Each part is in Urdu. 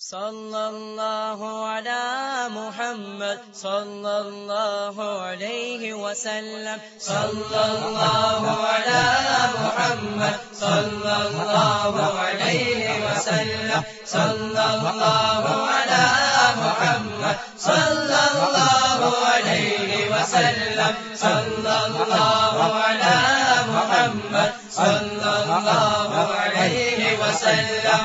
صلى الله على محمد صلى الله عليه وسلم. صلى الله على محمد صلى الله عليه وسلم. صلى الله على محمد صلى الله عليه وسلم. صلى الله على محمد صلى الله عليه وسلم.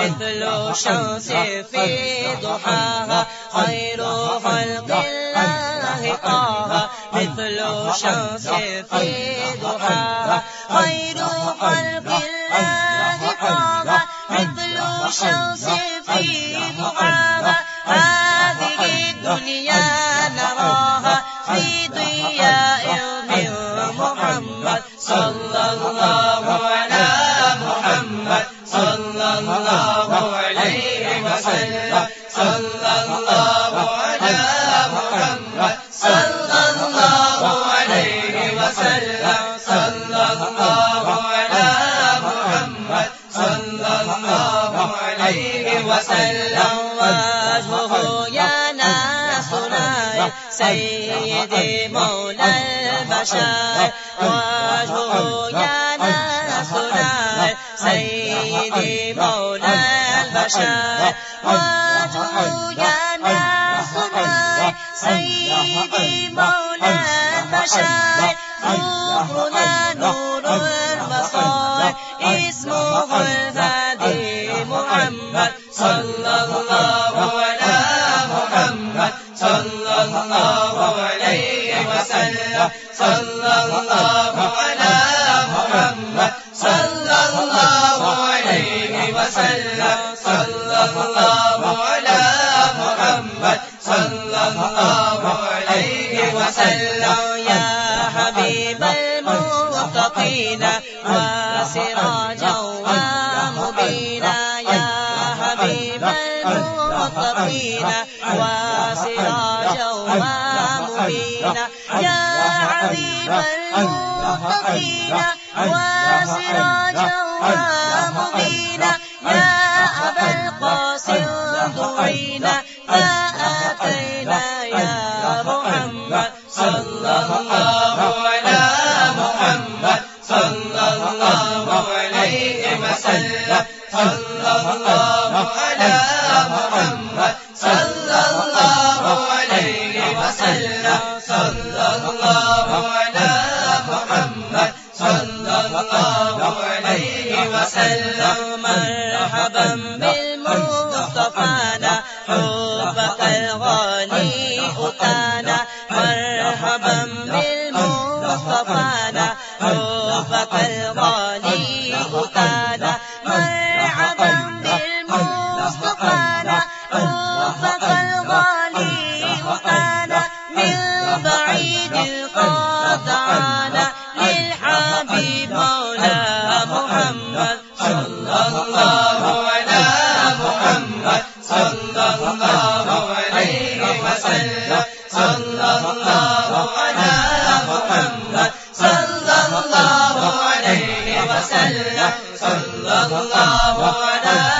مثل الشمس في ضحاها خير خلق الله طه مثل الشمس في ضحاها خير خلق الله طه مثل الشمس هذه الدنيا نراها في ضياء من محمد صلى الله على محمد صلى الله عليه وسلم صلى الله على محمد صلى الله عليه وسلم صلى الله على محمد صلى الله عليه وسلم وجهه يا سید مولا مولى البشر ہو يا ناس ناي سيدي مولا البشر وجهه يا ناس ناي سيدي مولى المتقين وسراجا ومبينا يا حبيب المتقين وسراجا ومبينا يا أبا القاسم محمد صلى الله عليه وسلم. محمد وسلم مرحبا بالمصطفى صلى الله على محمد صلى الله عليه وسلم صلى الله على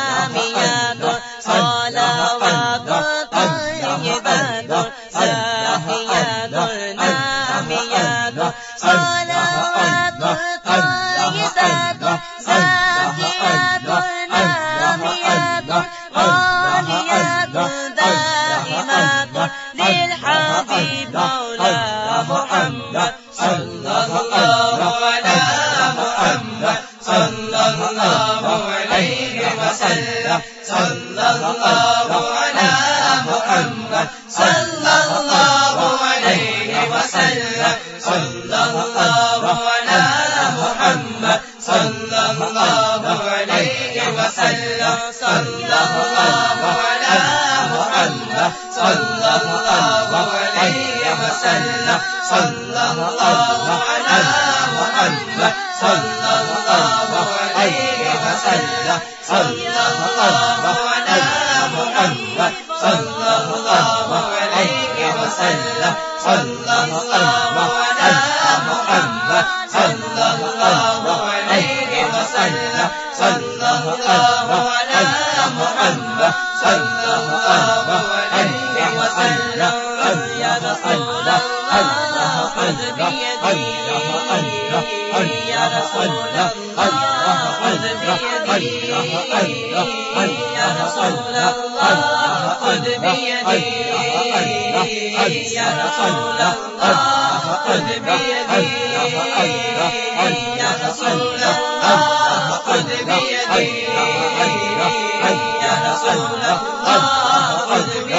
صلى الله عليه وسلم. صلى الله على محمد صلى الله عليه وسلم صلى الله على محمد صلى الله اللہ اللہ اللہ یا رسول اللہ قدمی یدی یا رسول اللہ قدمی یدی یا رسول اللہ قدمی یدی یا رسول اللہ قدمی یدی